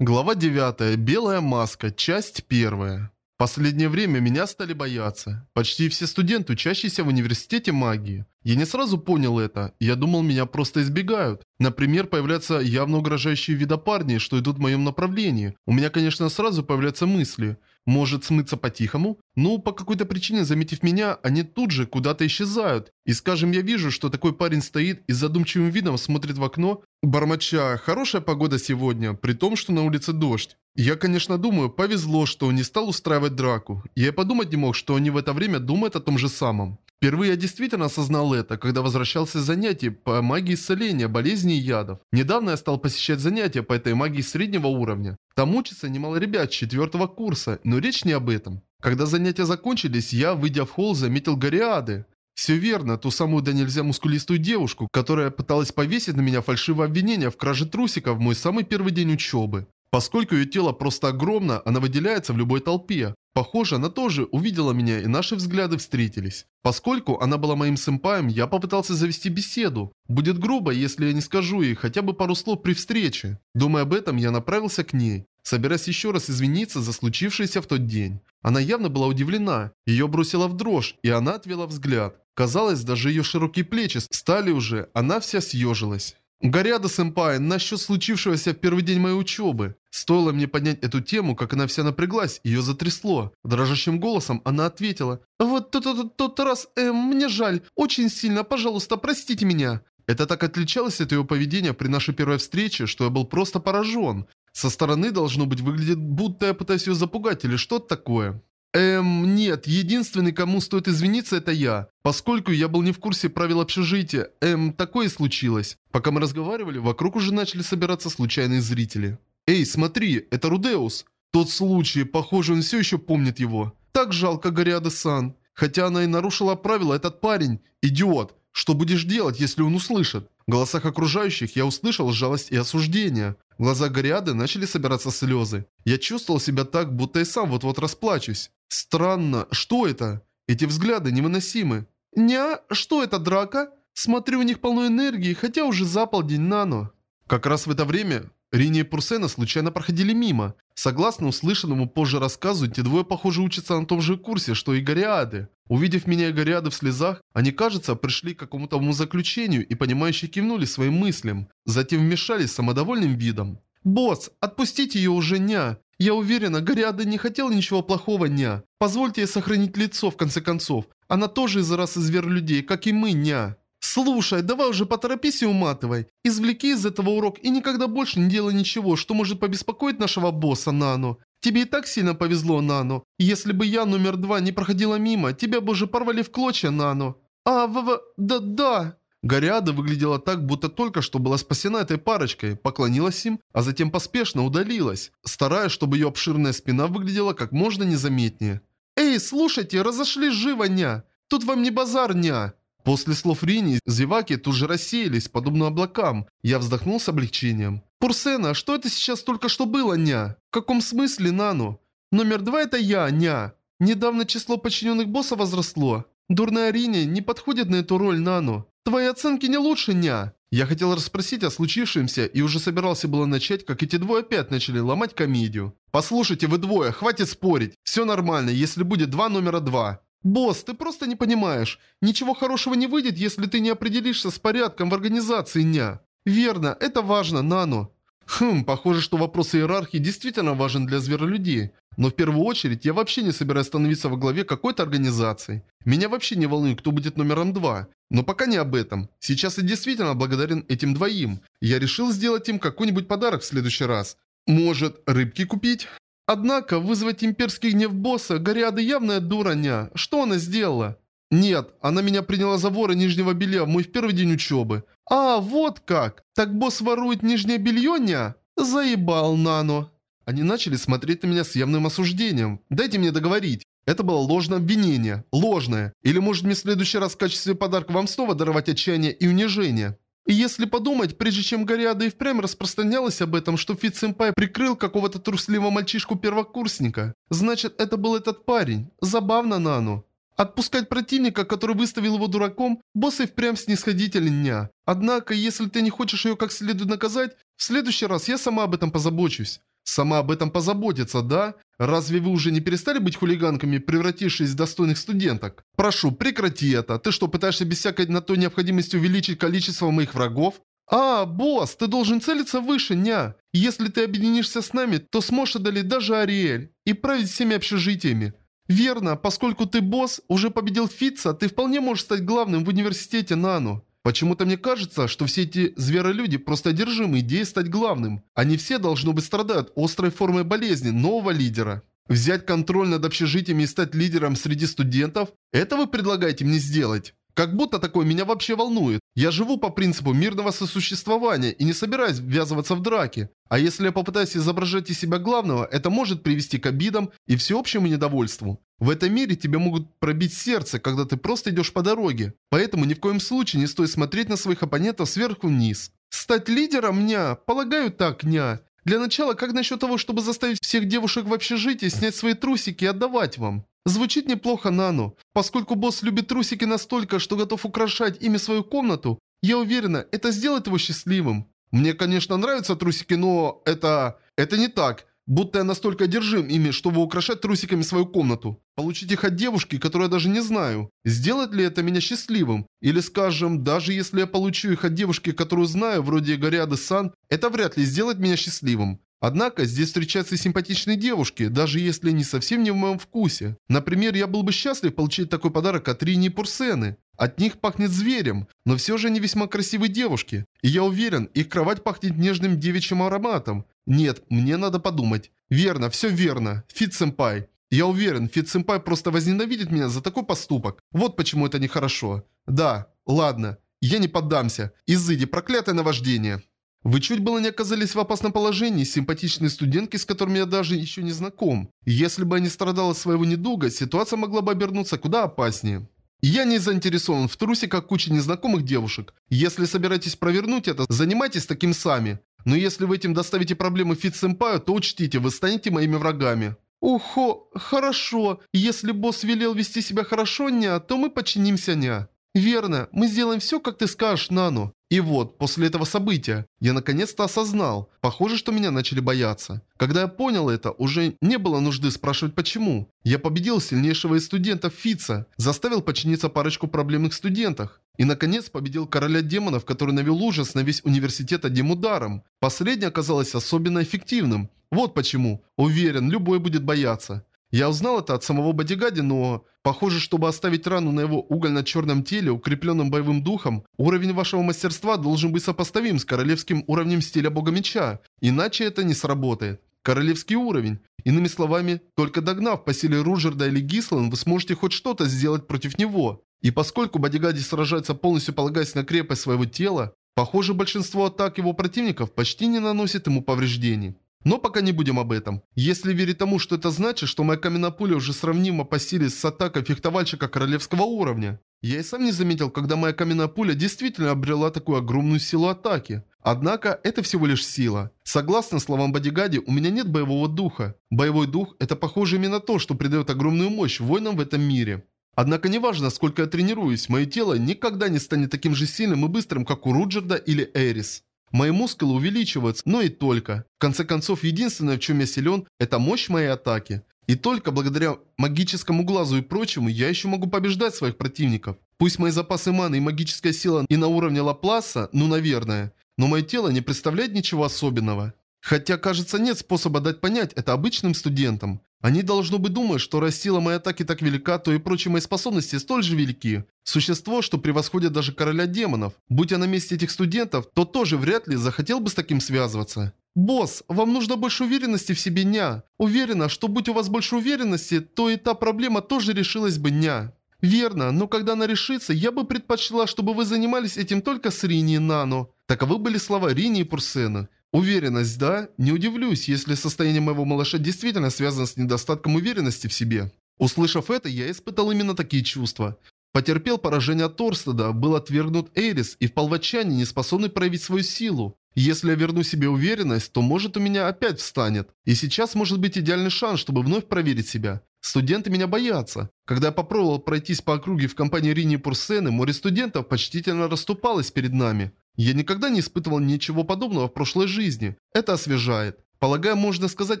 Глава 9. Белая маска. Часть 1. Последнее время меня стали бояться. Почти все студенты, учащиеся в университете магии. Я не сразу понял это. Я думал, меня просто избегают. Например, появляются явно угрожающие вида парни, что идут в моем направлении. У меня, конечно, сразу появляются мысли. Может смыться по-тихому? Ну, по какой-то причине, заметив меня, они тут же куда-то исчезают. И скажем, я вижу, что такой парень стоит и с задумчивым видом смотрит в окно, бормоча «хорошая погода сегодня», при том, что на улице дождь. Я, конечно, думаю, повезло, что он не стал устраивать драку. Я и подумать не мог, что они в это время думают о том же самом. Впервые я действительно осознал это, когда возвращался с занятий по магии исцеления, болезней и ядов. Недавно я стал посещать занятия по этой магии среднего уровня. Там учатся немало ребят четвертого курса, но речь не об этом. Когда занятия закончились, я, выйдя в холл, заметил Гориады. Все верно, ту самую да нельзя мускулистую девушку, которая пыталась повесить на меня фальшивое обвинение в краже трусиков в мой самый первый день учебы. Поскольку ее тело просто огромно, она выделяется в любой толпе. Похоже, она тоже увидела меня и наши взгляды встретились. Поскольку она была моим сэмпаем, я попытался завести беседу. Будет грубо, если я не скажу ей хотя бы пару слов при встрече. Думая об этом, я направился к ней, собираясь еще раз извиниться за случившееся в тот день. Она явно была удивлена, ее бросила в дрожь, и она отвела взгляд. Казалось, даже ее широкие плечи стали уже, она вся съежилась. «Горяда-сэмпай, насчет случившегося в первый день моей учебы». Стоило мне поднять эту тему, как она вся напряглась, ее затрясло. Дрожащим голосом она ответила. «Вот тот, тот, тот раз, эм, мне жаль, очень сильно, пожалуйста, простите меня». Это так отличалось от ее поведения при нашей первой встрече, что я был просто поражен. Со стороны должно быть выглядит, будто я пытаюсь ее запугать или что-то такое. Эм, нет, единственный, кому стоит извиниться, это я. Поскольку я был не в курсе правил общежития, эм, такое случилось. Пока мы разговаривали, вокруг уже начали собираться случайные зрители. Эй, смотри, это Рудеус. Тот случай, похоже, он все еще помнит его. Так жалко Гориады-сан. Хотя она и нарушила правила, этот парень – идиот. Что будешь делать, если он услышит? В голосах окружающих я услышал жалость и осуждение. В глазах Гориады начали собираться слезы. Я чувствовал себя так, будто и сам вот-вот расплачусь. Странно, что это? Эти взгляды невыносимы. Ня, что это, драка? Смотрю, у них полно энергии, хотя уже за полдень нано. Как раз в это время Рини и Пурсена случайно проходили мимо. Согласно услышанному позже рассказу, те двое, похоже, учатся на том же курсе, что и Гориады. Увидев меня и Гориады в слезах, они, кажется, пришли к какому-то заключению и понимающе кивнули своим мыслям. Затем вмешались с самодовольным видом. «Босс, отпустите ее уже, ня! Я уверена, Гориада не хотел ничего плохого, ня. Позвольте ей сохранить лицо, в конце концов. Она тоже из расы зверь-людей, как и мы, ня». «Слушай, давай уже поторопись и уматывай. Извлеки из этого урок и никогда больше не делай ничего, что может побеспокоить нашего босса, Нану. Тебе и так сильно повезло, Нану. Если бы я, номер два, не проходила мимо, тебя бы уже порвали в клочья, Нану». «А, в, в, да-да». Гориада выглядела так, будто только что была спасена этой парочкой, поклонилась им, а затем поспешно удалилась, стараясь, чтобы ее обширная спина выглядела как можно незаметнее. «Эй, слушайте, разошлись живо, ня! Тут вам не базар, ня!» После слов Рини, зеваки тут же рассеялись, подобно облакам. Я вздохнул с облегчением. «Пурсена, что это сейчас только что было, ня? В каком смысле, Нану? Номер два это я, ня. Недавно число подчиненных босса возросло. Дурная Рини не подходит на эту роль, Нану. Твои оценки не лучше, ня. Я хотел расспросить о случившемся и уже собирался было начать, как эти двое опять начали ломать комедию. «Послушайте, вы двое, хватит спорить. Все нормально, если будет два номера два». «Босс, ты просто не понимаешь. Ничего хорошего не выйдет, если ты не определишься с порядком в организации ня». «Верно, это важно, Нано». Хм, похоже, что вопрос иерархии действительно важен для зверолюдей. Но в первую очередь я вообще не собираюсь становиться во главе какой-то организации. Меня вообще не волнует, кто будет номером два. Но пока не об этом. Сейчас я действительно благодарен этим двоим. Я решил сделать им какой-нибудь подарок в следующий раз. Может, рыбки купить? Однако, вызвать имперский гнев босса Гориады явная дураня. Что она сделала? Нет, она меня приняла за вора нижнего белья в мой первый день учебы. А, вот как. Так босс ворует нижнее белье, ня? Заебал, Нано. Они начали смотреть на меня с явным осуждением. Дайте мне договорить. Это было ложное обвинение. Ложное. Или может мне в следующий раз в качестве подарка вам снова даровать отчаяние и унижение? И если подумать, прежде чем Гориада и впрямь распространялась об этом, что Фит Сэмпай прикрыл какого-то трусливого мальчишку-первокурсника, значит это был этот парень. Забавно, Нану. Отпускать противника, который выставил его дураком, босс и впрямь снисходителен дня. Однако, если ты не хочешь ее как следует наказать, в следующий раз я сама об этом позабочусь. Сама об этом позаботиться, да? Разве вы уже не перестали быть хулиганками, превратившись в достойных студенток? Прошу, прекрати это. Ты что, пытаешься без всякой на то необходимости увеличить количество моих врагов? «А, босс, ты должен целиться выше, ня. Если ты объединишься с нами, то сможешь одолеть даже Ариэль и править всеми общежитиями. Верно, поскольку ты босс, уже победил Фитца, ты вполне можешь стать главным в университете Нану. Почему-то мне кажется, что все эти зверолюди просто одержимы идеей стать главным. Они все, должно быть, страдают острой формой болезни нового лидера. Взять контроль над общежитиями и стать лидером среди студентов – это вы предлагаете мне сделать? Как будто такое меня вообще волнует. Я живу по принципу мирного сосуществования и не собираюсь ввязываться в драки. А если я попытаюсь изображать из себя главного, это может привести к обидам и всеобщему недовольству. В этом мире тебе могут пробить сердце, когда ты просто идешь по дороге. Поэтому ни в коем случае не стоит смотреть на своих оппонентов сверху вниз. Стать лидером, ня? Полагаю так, ня. Для начала, как насчет того, чтобы заставить всех девушек в общежитии снять свои трусики и отдавать вам? Звучит неплохо, Нану. Поскольку босс любит трусики настолько, что готов украшать ими свою комнату, я уверена, это сделает его счастливым. Мне, конечно, нравятся трусики, но это... это не так. Будто я настолько одержим ими, чтобы украшать трусиками свою комнату. Получить их от девушки, которую я даже не знаю. Сделает ли это меня счастливым? Или, скажем, даже если я получу их от девушки, которую знаю, вроде Гориады Сан, это вряд ли сделает меня счастливым. Однако здесь встречаются симпатичные девушки, даже если они совсем не в моем вкусе. Например, я был бы счастлив получить такой подарок от Ринии и Пурсены. От них пахнет зверем, но все же они весьма красивые девушки. И я уверен, их кровать пахнет нежным девичьим ароматом. Нет, мне надо подумать. Верно, все верно. Фит-сэмпай. Я уверен, Фит-сэмпай просто возненавидит меня за такой поступок. Вот почему это нехорошо. Да, ладно. Я не поддамся. Изыди, проклятое наваждение. Вы чуть было не оказались в опасном положении, симпатичные студентки, с которыми я даже еще не знаком. Если бы я не от своего недуга, ситуация могла бы обернуться куда опаснее. Я не заинтересован в трусиках кучи незнакомых девушек. Если собираетесь провернуть это, занимайтесь таким сами. Но если вы этим доставите проблемы Фит-сэмпаю, то учтите, вы станете моими врагами. Ухо, хорошо. Если босс велел вести себя хорошо, ня, то мы подчинимся, ня. Верно, мы сделаем все, как ты скажешь, Нану. И вот, после этого события, я наконец-то осознал. Похоже, что меня начали бояться. Когда я понял это, уже не было нужды спрашивать почему. Я победил сильнейшего из студентов Фица, заставил подчиниться парочку проблемных студентах. И, наконец, победил короля демонов, который навел ужас на весь университет одним ударом. Последнее оказалось особенно эффективным. Вот почему. Уверен, любой будет бояться. Я узнал это от самого Бодигади, но... Похоже, чтобы оставить рану на его угольно-черном теле, укрепленным боевым духом, уровень вашего мастерства должен быть сопоставим с королевским уровнем стиля бога меча, иначе это не сработает. Королевский уровень. Иными словами, только догнав по силе Руджерда или Гислан, вы сможете хоть что-то сделать против него. И поскольку Бодигади сражается полностью полагаясь на крепость своего тела, похоже, большинство атак его противников почти не наносит ему повреждений. Но пока не будем об этом. Если верить тому, что это значит, что моя каменная пуля уже сравнима по силе с атакой фехтовальщика королевского уровня. Я и сам не заметил, когда моя каменная пуля действительно обрела такую огромную силу атаки. Однако, это всего лишь сила. Согласно словам Бодигади, у меня нет боевого духа. Боевой дух – это похоже именно то, что придает огромную мощь воинам в этом мире. Однако неважно, сколько я тренируюсь, мое тело никогда не станет таким же сильным и быстрым, как у Руджерда или Эрис. Мои мускулы увеличиваются, но и только. В конце концов, единственное, в чем я силен, это мощь моей атаки. И только благодаря магическому глазу и прочему, я еще могу побеждать своих противников. Пусть мои запасы маны и магическая сила и на уровне Лапласа, ну наверное, но мое тело не представляет ничего особенного. Хотя, кажется, нет способа дать понять это обычным студентам. Они, должно быть, думают, что раз сила моей атаки так велика, то и прочие мои способности столь же велики. Существо, что превосходит даже короля демонов. Будь я на месте этих студентов, то тоже вряд ли захотел бы с таким связываться. «Босс, вам нужно больше уверенности в себе, ня. Уверена, что будь у вас больше уверенности, то и та проблема тоже решилась бы, ня». «Верно, но когда она решится, я бы предпочла, чтобы вы занимались этим только с Рини и Нано». Таковы были слова Рини и Пурсена. Уверенность, да? Не удивлюсь, если состояние моего малыша действительно связано с недостатком уверенности в себе. Услышав это, я испытал именно такие чувства. Потерпел поражение от Торстеда, был отвергнут Эрис и впал в отчаяние, не способный проявить свою силу. Если я верну себе уверенность, то может у меня опять встанет. И сейчас может быть идеальный шанс, чтобы вновь проверить себя. Студенты меня боятся. Когда я попробовал пройтись по округе в компании Рини Пурсены, море студентов почтительно расступалось перед нами. Я никогда не испытывал ничего подобного в прошлой жизни. Это освежает. Полагаю, можно сказать,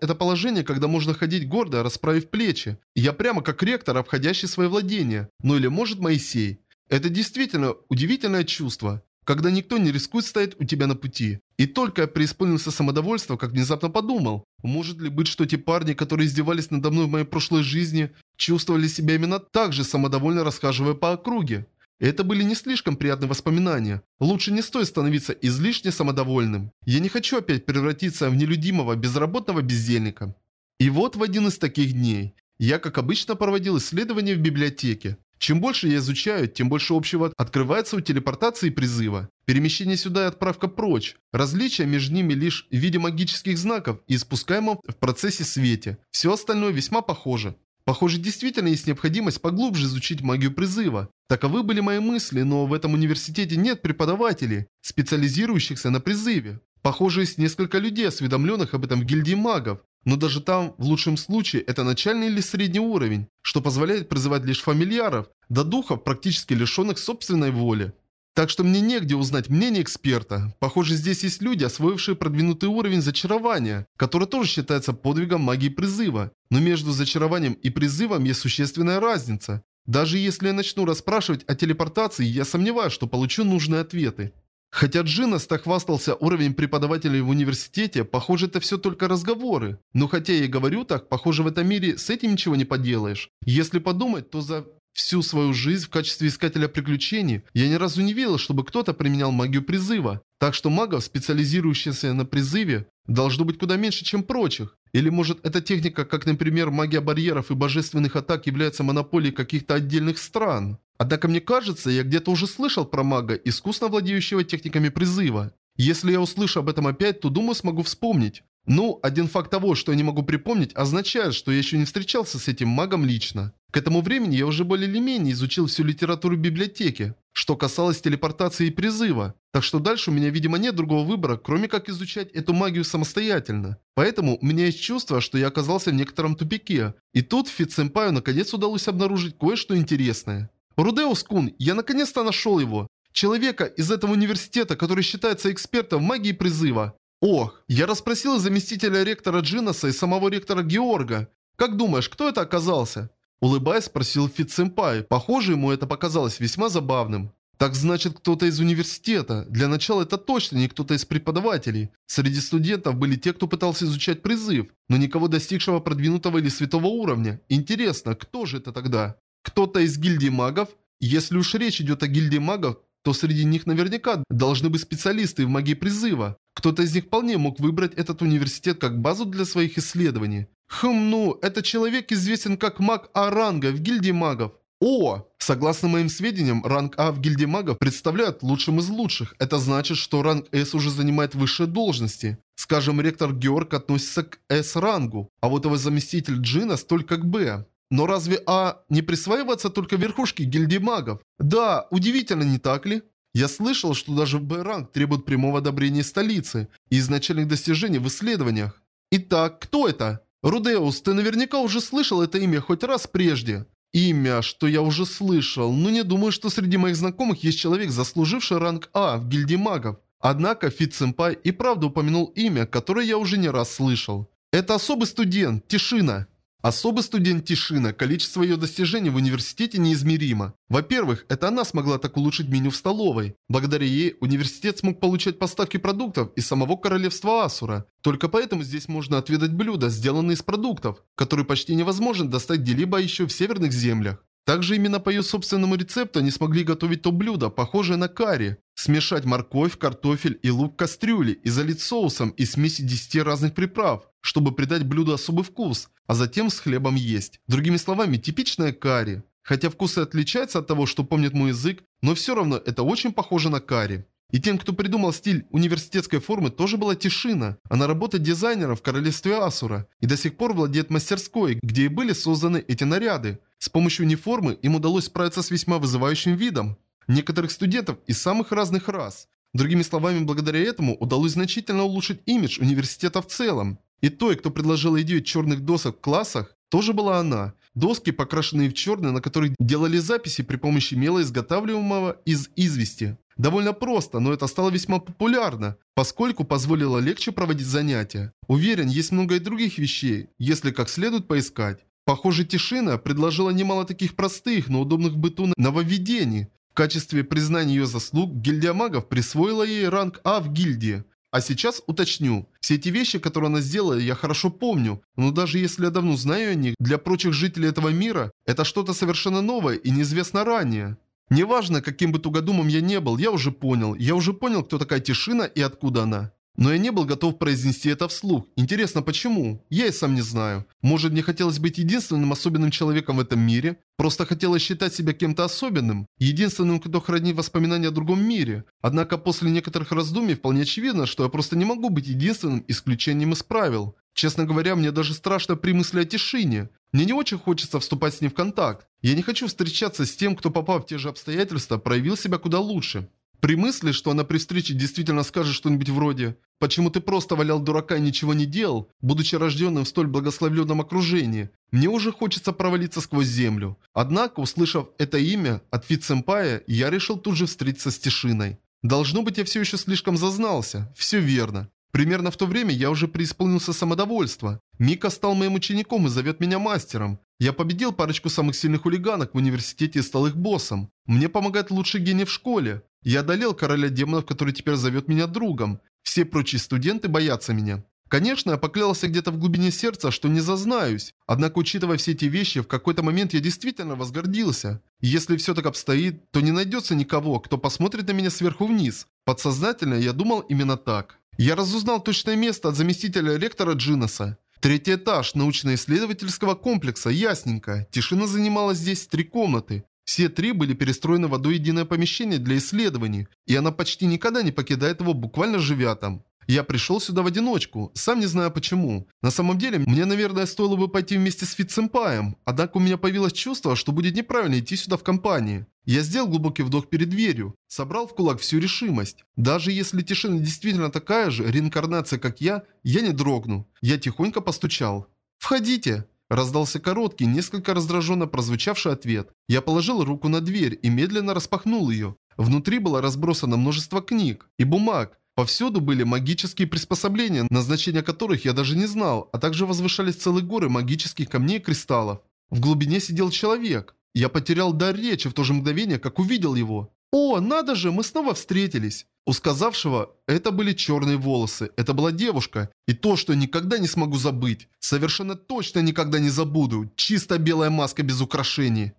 это положение, когда можно ходить гордо, расправив плечи. Я прямо как ректор, обходящий свои владения. Ну или может Моисей. Это действительно удивительное чувство, когда никто не рискует стоять у тебя на пути. И только я преисполнился самодовольства, как внезапно подумал, может ли быть, что те парни, которые издевались надо мной в моей прошлой жизни, чувствовали себя именно так же самодовольно расхаживая по округе. Это были не слишком приятные воспоминания. Лучше не стоит становиться излишне самодовольным. Я не хочу опять превратиться в нелюдимого, безработного бездельника. И вот в один из таких дней я, как обычно, проводил исследования в библиотеке. Чем больше я изучаю, тем больше общего открывается у телепортации призыва. Перемещение сюда и отправка прочь. Различия между ними лишь в виде магических знаков и испускаемом в процессе свете. Все остальное весьма похоже. Похоже, действительно есть необходимость поглубже изучить магию призыва. Таковы были мои мысли, но в этом университете нет преподавателей, специализирующихся на призыве. Похоже, есть несколько людей, осведомленных об этом в гильдии магов. Но даже там, в лучшем случае, это начальный или средний уровень, что позволяет призывать лишь фамильяров, до духов, практически лишенных собственной воли. Так что мне негде узнать мнение эксперта. Похоже, здесь есть люди, освоившие продвинутый уровень зачарования, который тоже считается подвигом магии призыва. Но между зачарованием и призывом есть существенная разница. Даже если я начну расспрашивать о телепортации, я сомневаюсь, что получу нужные ответы. Хотя Джинас так хвастался уровень преподавателей в университете, похоже, это все только разговоры. Но хотя я и говорю так, похоже, в этом мире с этим ничего не поделаешь. Если подумать, то за Всю свою жизнь в качестве искателя приключений я ни разу не видел, чтобы кто-то применял магию призыва. Так что магов, специализирующихся на призыве, должно быть куда меньше, чем прочих. Или может эта техника, как например магия барьеров и божественных атак, является монополией каких-то отдельных стран? Однако мне кажется, я где-то уже слышал про мага, искусно владеющего техниками призыва. Если я услышу об этом опять, то думаю смогу вспомнить. Ну, один факт того, что я не могу припомнить, означает, что я еще не встречался с этим магом лично. К этому времени я уже более или менее изучил всю литературу библиотеки, что касалось телепортации и призыва. Так что дальше у меня, видимо, нет другого выбора, кроме как изучать эту магию самостоятельно. Поэтому у меня есть чувство, что я оказался в некотором тупике. И тут Фит-сэмпаю наконец удалось обнаружить кое-что интересное. Рудеус-кун, я наконец-то нашел его. Человека из этого университета, который считается экспертом в магии призыва. Ох, я расспросил заместителя ректора Джинаса и самого ректора Георга. Как думаешь, кто это оказался? Улыбаясь, спросил Фит-сэмпай. Похоже, ему это показалось весьма забавным. Так значит, кто-то из университета. Для начала это точно не кто-то из преподавателей. Среди студентов были те, кто пытался изучать призыв, но никого достигшего продвинутого или святого уровня. Интересно, кто же это тогда? Кто-то из гильдии магов? Если уж речь идет о гильдии магов, то среди них наверняка должны быть специалисты в магии призыва. Кто-то из них вполне мог выбрать этот университет как базу для своих исследований. Хм, ну, этот человек известен как маг А-ранга в гильдии магов. О! Согласно моим сведениям, ранг А в гильдии магов представляет лучшим из лучших. Это значит, что ранг С уже занимает высшие должности. Скажем, ректор Георг относится к С-рангу, а вот его заместитель Джина столько к Б. Но разве А не присваивается только верхушке гильдии магов? Да, удивительно, не так ли? Я слышал, что даже Б-ранг требует прямого одобрения столицы и изначальных достижений в исследованиях. Итак, кто это? Рудеус, ты наверняка уже слышал это имя хоть раз прежде. Имя, что я уже слышал, но не думаю, что среди моих знакомых есть человек, заслуживший ранг А в гильдии магов. Однако Фит-сэмпай и правда упомянул имя, которое я уже не раз слышал. Это особый студент, Тишина. Особый студент Тишина, количество ее достижений в университете неизмеримо. Во-первых, это она смогла так улучшить меню в столовой. Благодаря ей университет смог получать поставки продуктов из самого королевства Асура. Только поэтому здесь можно отведать блюда, сделанные из продуктов, которые почти невозможно достать где-либо еще в северных землях. Также именно по ее собственному рецепту они смогли готовить то блюдо, похожее на карри. Смешать морковь, картофель и лук в кастрюле и залить соусом из смеси 10 разных приправ, чтобы придать блюду особый вкус, а затем с хлебом есть. Другими словами, типичная карри. Хотя вкус и отличается от того, что помнит мой язык, но все равно это очень похоже на карри. И тем, кто придумал стиль университетской формы, тоже была Тишина. Она работает дизайнером в королевстве Асура и до сих пор владеет мастерской, где и были созданы эти наряды. С помощью униформы им удалось справиться с весьма вызывающим видом. Некоторых студентов из самых разных рас. Другими словами, благодаря этому удалось значительно улучшить имидж университета в целом. И той, кто предложил идею черных досок в классах, тоже была она. Доски, покрашенные в черный, на которых делали записи при помощи мела, изготавливаемого из извести. Довольно просто, но это стало весьма популярно, поскольку позволило легче проводить занятия. Уверен, есть много и других вещей, если как следует поискать. Похоже, Тишина предложила немало таких простых, но удобных быту нововведений. В качестве признания ее заслуг гильдия магов присвоила ей ранг А в гильдии. А сейчас уточню. Все эти вещи, которые она сделала, я хорошо помню, но даже если я давно знаю о них, для прочих жителей этого мира, это что-то совершенно новое и неизвестно ранее. Неважно, каким бы тугодумом я не был, я уже понял. Я уже понял, кто такая Тишина и откуда она. Но я не был готов произнести это вслух. Интересно, почему? Я и сам не знаю. Может, мне хотелось быть единственным особенным человеком в этом мире? Просто хотелось считать себя кем-то особенным, единственным, кто хранит воспоминания о другом мире. Однако после некоторых раздумий вполне очевидно, что я просто не могу быть единственным исключением из правил. Честно говоря, мне даже страшно при мысли о тишине. Мне не очень хочется вступать с ним в контакт. Я не хочу встречаться с тем, кто, попав в те же обстоятельства, проявил себя куда лучше. При мысли, что она при встрече действительно скажет что-нибудь вроде «Почему ты просто валял дурака и ничего не делал, будучи рожденным в столь благословленном окружении?» Мне уже хочется провалиться сквозь землю. Однако, услышав это имя от Фит-сэмпая, я решил тут же встретиться с Тишиной. Должно быть, я все еще слишком зазнался. Все верно. Примерно в то время я уже преисполнился самодовольства. Мика стал моим учеником и зовет меня мастером. Я победил парочку самых сильных хулиганок в университете и стал их боссом. Мне помогает лучший гений в школе. Я одолел короля демонов, который теперь зовет меня другом. Все прочие студенты боятся меня. Конечно, я поклялся где-то в глубине сердца, что не зазнаюсь. Однако, учитывая все эти вещи, в какой-то момент я действительно возгордился. Если все так обстоит, то не найдется никого, кто посмотрит на меня сверху вниз. Подсознательно я думал именно так. Я разузнал точное место от заместителя ректора Джиноса. Третий этаж научно-исследовательского комплекса, ясненько. Тишина занимала здесь три комнаты. Все три были перестроены в одно единое помещение для исследований, и она почти никогда не покидает его, буквально живя там. Я пришел сюда в одиночку, сам не знаю почему. На самом деле, мне, наверное, стоило бы пойти вместе с Фитсэмпаем, однако у меня появилось чувство, что будет неправильно идти сюда в компании. Я сделал глубокий вдох перед дверью, собрал в кулак всю решимость. Даже если тишина действительно такая же, реинкарнация как я, я не дрогну. Я тихонько постучал. «Входите!» Раздался короткий, несколько раздраженно прозвучавший ответ. Я положил руку на дверь и медленно распахнул ее. Внутри было разбросано множество книг и бумаг. Повсюду были магические приспособления, назначения которых я даже не знал, а также возвышались целые горы магических камней и кристаллов. В глубине сидел человек. Я потерял дар речи в то же мгновение, как увидел его. «О, надо же, мы снова встретились!» У сказавшего это были черные волосы. Это была девушка. И то, что никогда не смогу забыть. Совершенно точно никогда не забуду. Чисто белая маска без украшений.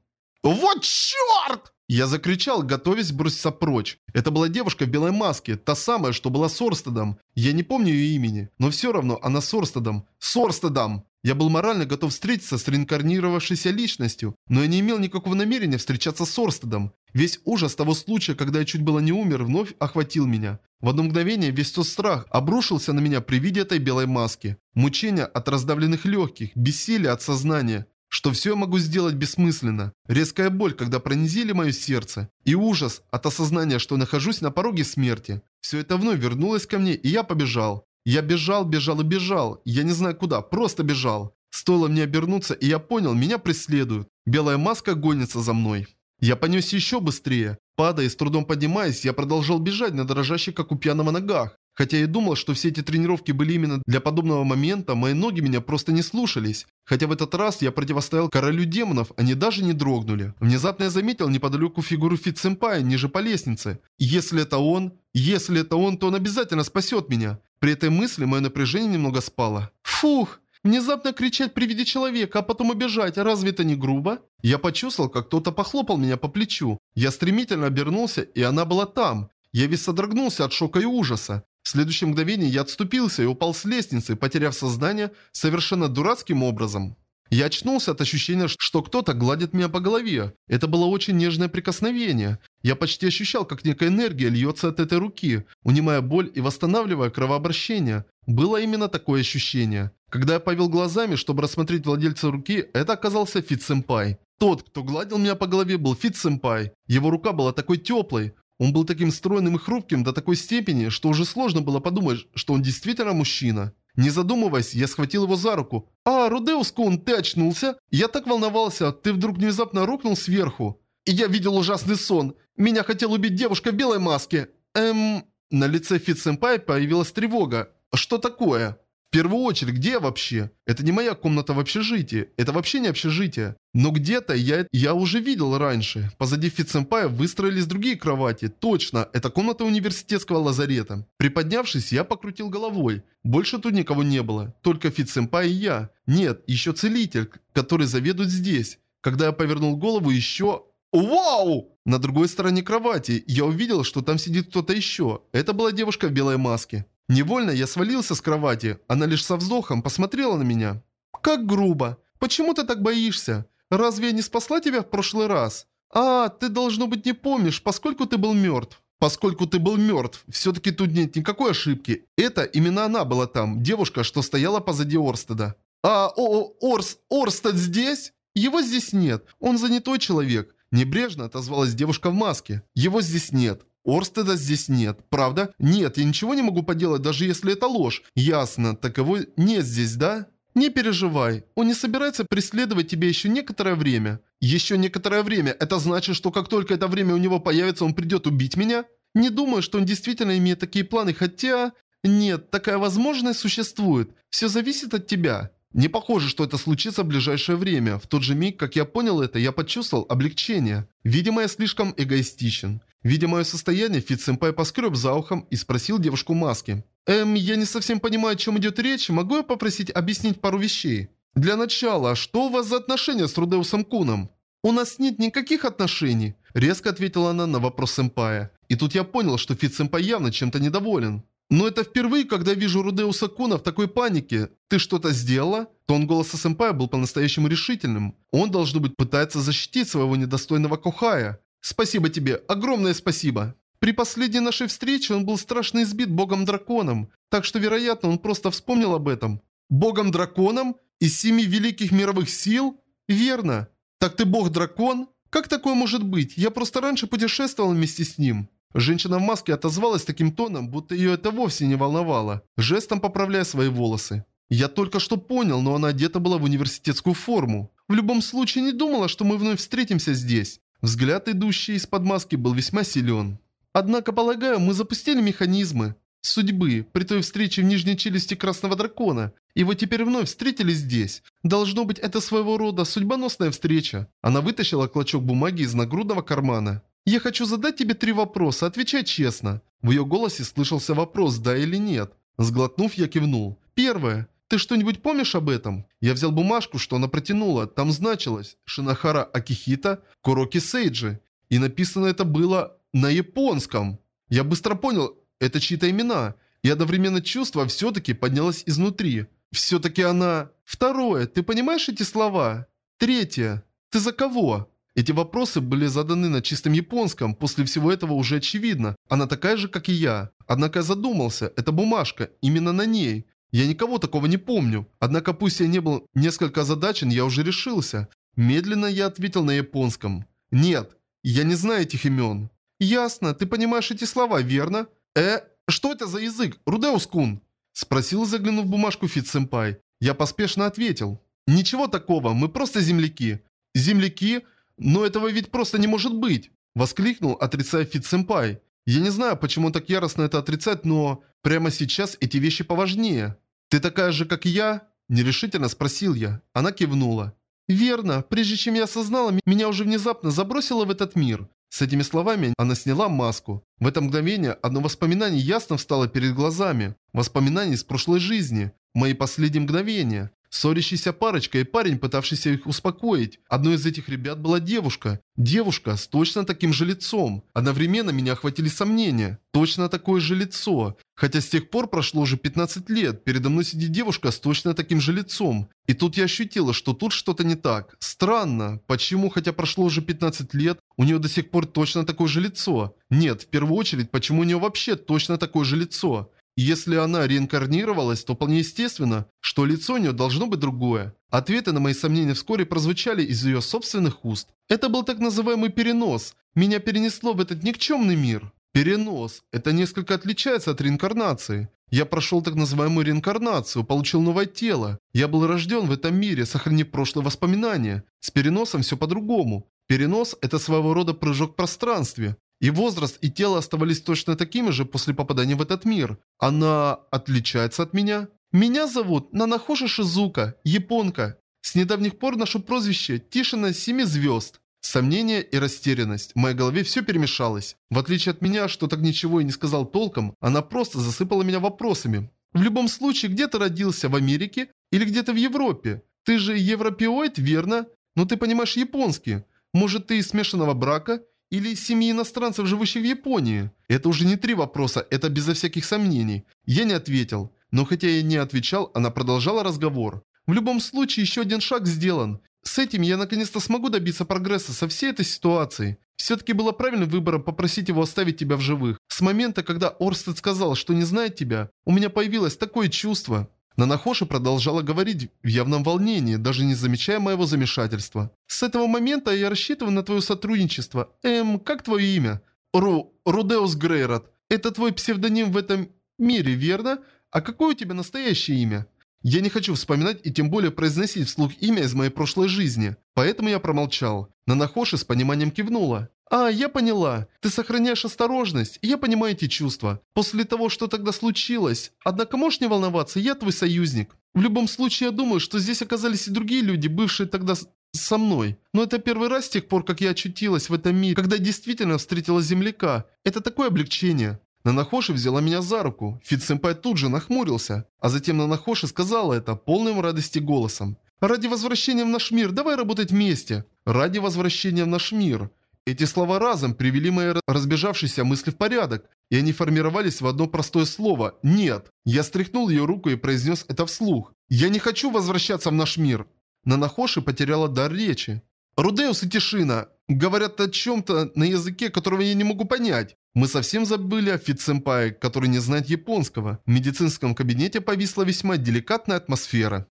«Вот черт!» Я закричал, готовясь броситься прочь. Это была девушка в белой маске, та самая, что была с Орстедом. Я не помню ее имени, но все равно она с Орстедом. С Орстедом! Я был морально готов встретиться с реинкарнировавшейся личностью, но я не имел никакого намерения встречаться с Орстедом. Весь ужас того случая, когда я чуть было не умер, вновь охватил меня. В одно мгновение весь тот страх обрушился на меня при виде этой белой маски. Мучения от раздавленных легких, бессилие от сознания что все я могу сделать бессмысленно. Резкая боль, когда пронизили мое сердце. И ужас от осознания, что нахожусь на пороге смерти. Все это вновь вернулось ко мне, и я побежал. Я бежал, бежал и бежал. Я не знаю куда, просто бежал. Стоило мне обернуться, и я понял, меня преследуют. Белая маска гонится за мной. Я понесся еще быстрее. Падая и с трудом поднимаясь, я продолжал бежать на дрожащих, как у пьяного ногах. Хотя я думал, что все эти тренировки были именно для подобного момента, мои ноги меня просто не слушались. Хотя в этот раз я противостоял королю демонов, они даже не дрогнули. Внезапно я заметил неподалеку фигуру Фит-сэмпая ниже по лестнице. Если это он, если это он, то он обязательно спасет меня. При этой мысли мое напряжение немного спало. Фух! Внезапно кричать при виде человека, а потом убежать, разве это не грубо? Я почувствовал, как кто-то похлопал меня по плечу. Я стремительно обернулся, и она была там. Я весь содрогнулся от шока и ужаса. В следующее мгновение я отступился и упал с лестницы, потеряв сознание совершенно дурацким образом. Я очнулся от ощущения, что кто-то гладит меня по голове. Это было очень нежное прикосновение. Я почти ощущал, как некая энергия льется от этой руки, унимая боль и восстанавливая кровообращение. Было именно такое ощущение. Когда я повел глазами, чтобы рассмотреть владельца руки, это оказался Фит-сэмпай. Тот, кто гладил меня по голове, был Фит-сэмпай. Его рука была такой теплой. Он был таким стройным и хрупким до такой степени, что уже сложно было подумать, что он действительно мужчина. Не задумываясь, я схватил его за руку. «А, Рудеус Кун, ты очнулся? Я так волновался, ты вдруг внезапно рухнул сверху». И я видел ужасный сон. Меня хотела убить девушка в белой маске. Эм... На лице Фит-сэмпай появилась тревога. Что такое? В первую очередь, где я вообще? Это не моя комната в общежитии. Это вообще не общежитие. Но где-то я её уже видел раньше. Позади Фитсэмпая выстроились другие кровати. Точно, это комната университетского лазарета. Приподнявшись, я покрутил головой. Больше тут никого не было. Только Фитсэмпай и я. Нет, еще целитель, который заведует здесь. Когда я повернул голову, еще... Вау! На другой стороне кровати я увидел, что там сидит кто-то еще. Это была девушка в белой маске. Невольно я свалился с кровати. Она лишь со вздохом посмотрела на меня. «Как грубо. Почему ты так боишься? Разве я не спасла тебя в прошлый раз? А, ты, должно быть, не помнишь, поскольку ты был мертв». Поскольку ты был мертв, все-таки тут нет никакой ошибки. Это именно она была там, девушка, что стояла позади Орстеда. А, о, Орс, Орстед здесь? Его здесь нет, он занятой человек. Небрежно отозвалась девушка в маске. Его здесь нет. Орстеда здесь нет. Правда? Нет, я ничего не могу поделать, даже если это ложь. Ясно, так его нет здесь, да? Не переживай, он не собирается преследовать тебя еще некоторое время. Еще некоторое время, это значит, что как только это время у него появится, он придет убить меня? Не думаю, что он действительно имеет такие планы, хотя... Нет, такая возможность существует. Все зависит от тебя. Не похоже, что это случится в ближайшее время. В тот же миг, как я понял это, я почувствовал облегчение. Видимо, я слишком эгоистичен. Видя мое состояние, Фит-сэмпай поскреб за ухом и спросил девушку в маске. «Эм, я не совсем понимаю, о чем идет речь. Могу я попросить объяснить пару вещей?» «Для начала, что у вас за отношения с Рудеусом Куном?» «У нас нет никаких отношений», – резко ответила она на вопрос сэмпая. И тут я понял, что Фит-сэмпай явно чем-то недоволен. Но это впервые, когда вижу Рудеуса Куна в такой панике. Ты что-то сделала? Тон голоса сэмпая был по-настоящему решительным. Он, должно быть, пытается защитить своего недостойного Кохая. Спасибо тебе, огромное спасибо. При последней нашей встрече он был страшно избит богом-драконом, так что, вероятно, он просто вспомнил об этом. Богом-драконом? Из семи великих мировых сил? Верно. Так ты бог-дракон? Как такое может быть? Я просто раньше путешествовал вместе с ним. Женщина в маске отозвалась таким тоном, будто ее это вовсе не волновало, жестом поправляя свои волосы. Я только что понял, но она одета была в университетскую форму. В любом случае не думала, что мы вновь встретимся здесь. Взгляд, идущий из-под маски, был весьма силен. Однако, полагаю, мы запустили механизмы судьбы при той встрече в нижней челюсти Красного Дракона, и вот теперь вновь встретились здесь. Должно быть, это своего рода судьбоносная встреча. Она вытащила клочок бумаги из нагрудного кармана. «Я хочу задать тебе три вопроса, отвечай честно». В ее голосе слышался вопрос «да» или «нет». Сглотнув, я кивнул. Первое. Ты что-нибудь помнишь об этом? Я взял бумажку, что она протянула. Там значилось Шинахара Акихита Куроки Сейджи. И написано это было на японском. Я быстро понял, это чьи-то имена. И одновременно чувство все-таки поднялось изнутри. Все-таки она... Второе, ты понимаешь эти слова? Третье, ты за кого? Эти вопросы были заданы на чистом японском, после всего этого уже очевидно. Она такая же, как и я. Однако я задумался, это бумажка, именно на ней. Я никого такого не помню. Однако пусть я не был несколько озадачен, я уже решился. Медленно я ответил на японском. Нет, я не знаю этих имен. Ясно, ты понимаешь эти слова, верно? Э, что это за язык, Рудеус-кун? Спросил, заглянув в бумажку Фит-сэмпай. Я поспешно ответил. Ничего такого, мы просто земляки. Земляки? Но этого ведь просто не может быть. Воскликнул, отрицая Фит-сэмпай. Я не знаю, почему он так яростно это отрицает, но прямо сейчас эти вещи поважнее. Ты такая же, как и я? Нерешительно спросил я. Она кивнула. Верно, прежде чем я осознала, меня уже внезапно забросило в этот мир. С этими словами она сняла маску. В это мгновение одно воспоминание ясно встало перед глазами. Воспоминание из прошлой жизни. Мои последние мгновения. Ссорящаяся парочка и парень, пытавшийся их успокоить. Одной из этих ребят была девушка. Девушка с точно таким же лицом. Одновременно меня охватили сомнения. Точно такое же лицо. Хотя с тех пор прошло уже 15 лет, передо мной сидит девушка с точно таким же лицом. И тут я ощутила, что тут что-то не так. Странно. Почему, хотя прошло уже 15 лет, у нее до сих пор точно такое же лицо? Нет, в первую очередь, почему у нее вообще точно такое же лицо? Если она реинкарнировалась, то вполне естественно, что лицо у нее должно быть другое. Ответы на мои сомнения вскоре прозвучали из ее собственных уст. Это был так называемый перенос. Меня перенесло в этот никчемный мир. Перенос. Это несколько отличается от реинкарнации. Я прошел так называемую реинкарнацию, получил новое тело. Я был рожден в этом мире, сохранив прошлые воспоминания. С переносом все по-другому. Перенос – это своего рода прыжок в пространстве. И возраст, и тело оставались точно такими же после попадания в этот мир. Она отличается от меня? Меня зовут Нанахоши Шизука, японка. С недавних пор наше прозвище Тишина Семи Звезд. Сомнение и растерянность. В моей голове все перемешалось. В отличие от меня, что так ничего и не сказал толком, она просто засыпала меня вопросами. В любом случае, где ты родился, в Америке или где-то в Европе? Ты же европеоид, верно? Но ты понимаешь японский. Может, ты из смешанного брака? Или из семьи иностранцев, живущих в Японии? Это уже не три вопроса, это безо всяких сомнений. Я не ответил. Но хотя я не отвечал, она продолжала разговор. В любом случае, еще один шаг сделан. С этим я наконец-то смогу добиться прогресса со всей этой ситуацией. Все-таки было правильным выбором попросить его оставить тебя в живых. С момента, когда Орстед сказал, что не знает тебя, у меня появилось такое чувство. Нанахоши продолжала говорить в явном волнении, даже не замечая моего замешательства. «С этого момента я рассчитываю на твое сотрудничество. Эм, как твое имя?» «Ру... Рудеус Грейрот. Это твой псевдоним в этом мире, верно? А какое у тебя настоящее имя?» Я не хочу вспоминать и тем более произносить вслух имя из моей прошлой жизни. Поэтому я промолчал. Нанахоши с пониманием кивнула. «А, я поняла. Ты сохраняешь осторожность, я понимаю эти чувства. После того, что тогда случилось. Однако можешь не волноваться, я твой союзник. В любом случае, я думаю, что здесь оказались и другие люди, бывшие тогда со мной. Но это первый раз с тех пор, как я очутилась в этом мире, когда действительно встретила земляка. Это такое облегчение. Нанахоши взяла меня за руку. Фит-сэмпай тут же нахмурился. А затем Нанахоши сказала это полным радости голосом. «Ради возвращения в наш мир, давай работать вместе!» «Ради возвращения в наш мир!» Эти слова разом привели мои разбежавшиеся мысли в порядок, и они формировались в одно простое слово «нет». Я стряхнул ее руку и произнес это вслух. «Я не хочу возвращаться в наш мир!» Нанахоши потеряла дар речи. «Рудеус и Тишина говорят о чем-то на языке, которого я не могу понять. Мы совсем забыли о Фит-сэмпае, который не знает японского. В медицинском кабинете повисла весьма деликатная атмосфера.